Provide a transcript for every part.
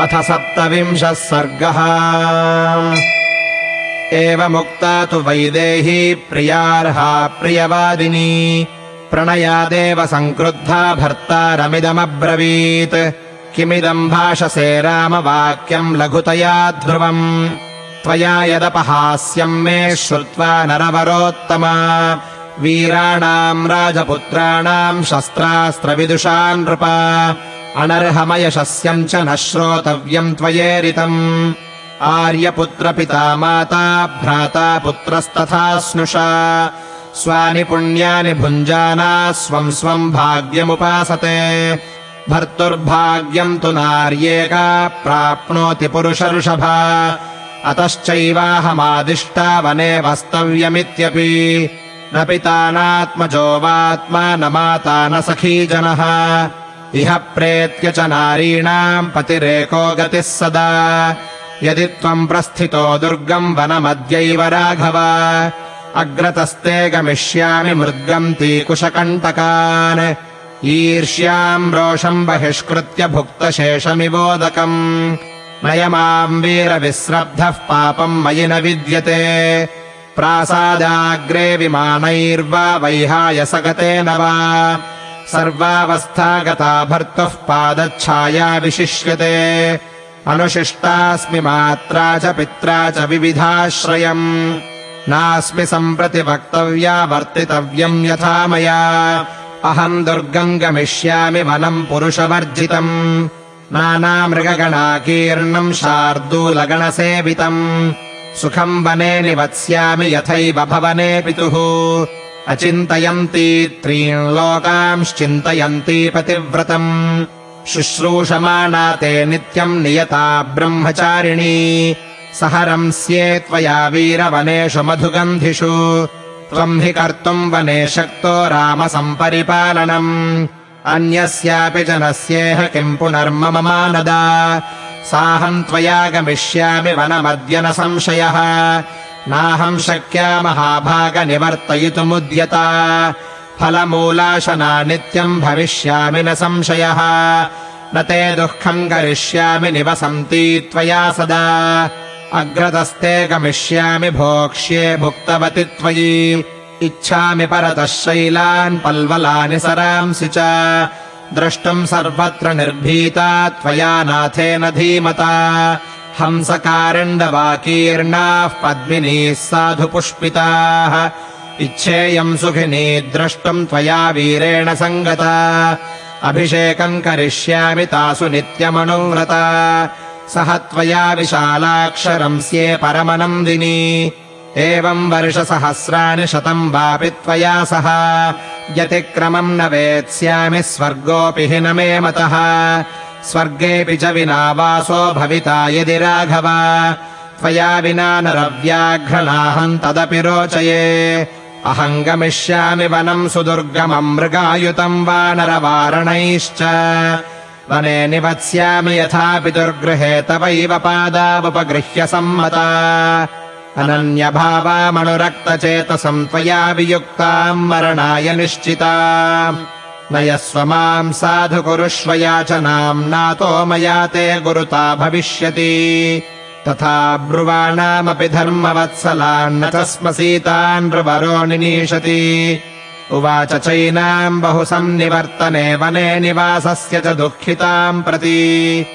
अथ सप्तविंशः सर्गः। एवमुक्ता तु वैदेही प्रियार्हा प्रियवादिनी। प्रणयादेव सङ्क्रुद्धा भर्तारमिदमब्रवीत् किमिदम् भाषसे रामवाक्यम् लघुतया ध्रुवम्। त्वया यदपहास्यम् मे श्रुत्वा नरवरोत्तमा। वीराणाम् राजपुत्राणाम् शस्त्रास्त्रविदुषा नृपा अनर्हमयशस्यम् च न श्रोतव्यम् त्वयेरितम्। आर्यपुत्रपिता माता भ्राता पुत्रस्तथा स्नुषा। स्वानि पुण्यानि भुञ्जाना स्वम् स्वम् भाग्यमुपासते। भर्तुर्भाग्यम् तु नार्येका प्राप्नोति पुरुषऋषभा अतश्चैवाहमादिष्टा वने वस्तव्यमित्यपि न पिता नात्मजो वात्मा न माता न सखी जनः इह प्रेत्य च नारीणाम् पतिरेको गतिः सदा। यदि त्वम् प्रस्थितो दुर्गम् वनमद्यैव राघव अग्रतस्ते गमिष्यामि मृद्गन्ती कुशकण्टकान् ईर्ष्याम् रोषम् बहिष्कृत्य भुक्तशेषमिवोदकम् नय माम् वीरविस्रब्धः पापम् मयि न विद्यते। प्रासादाग्रे विमानैर्वा वैहाय सगतेन वा सर्वावस्था गता भर्तुः पादच्छाया विशिष्यते अनुशिष्टास्मि मात्रा च पित्रा च विविधाश्रयम्। नास्मि सम्प्रति वक्तव्या वर्तितव्यम् यथा मया। अहम् दुर्गम् गमिष्यामि वनम् पुरुषवर्जितम्। नानामृगगणाकीर्णम् शार्दूलगणसेवितम्। सुखम् वने निवत्स्यामि यथैव भवने पितुः अचिन्तयन्ती त्रीन् लोकांश्चिन्तयन्ती पतिव्रतम्। शुश्रूषमाणा ते नित्यम् नियता ब्रह्मचारिणी। सहरंस्ये त्वया वीरवनेषु मधुगन्धिषु। त्वम् हि कर्तुम् वने शक्तो रामसम्परिपालनम् अन्यस्यापि जनस्येह किम् पुनर्मम मानदा साहम् त्वया गमिष्यामि वनमद्य न संशयः नाहम् शक्या महाभागनिवर्तयितुमुद्यता फलमूलाशना नित्यम् भविष्यामि न संशयः। न ते दुःखम् करिष्यामि निवसन्ती त्वया सदा। अग्रतस्ते गमिष्यामि भोक्ष्ये भुक्तवति त्वयि। इच्छामि परतः शैलान् पल्वलानि सरांसि च। द्रष्टुम् सर्वत्र निर्भीता त्वया नाथेन धीमता हंसकारण्डवाकीर्णाः पद्मिनीः साधु पुष्पिताः इच्छेयम् सुखिनी द्रष्टुम् त्वया वीरेण सङ्गता। अभिषेकम् करिष्यामि तासु नित्यमनुव्रता। सह त्वया विशालाक्षरंस्ये परमनन्दिनी एवम् वर्षसहस्राणि शतम् वापि त्वया सह। व्यतिक्रमम् न वेत्स्यामि स्वर्गोऽपि हि न मे मतः स्वर्गेऽपि च विना वासो भविता यदि राघव। त्वया विना नरव्याघ्रणाहम् तदपि रोचये। अहम् गमिष्यामि वनम् सुदुर्गमम् मृगायुतम् वा नरवारणैश्च वने निवत्स्यामि यथापि दुर्गृहे तवैव पादावुपगृह्य सम्मता। अनन्यभावामनुरक्तचेतसम् त्वया वियुक्ताम् मरणाय निश्चिता नयस्व माम् साधु कुरुष्व याचनाम् नातो मया ते गुरुता भविष्यति। तथा ब्रुवाणामपि धर्मवत्सलान्न च स्म सीतान् नृवरो निनीशति। उवाच चैनाम् बहु सन्निवर्तने वने निवासस्य च दुःखिताम् प्रति।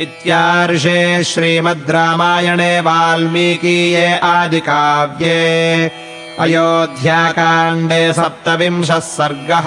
इत्यार्षे श्रीमद् रामायणे वाल्मीकीये आदिकाव्ये अयोध्याकाण्डे सप्तविंशः सर्गः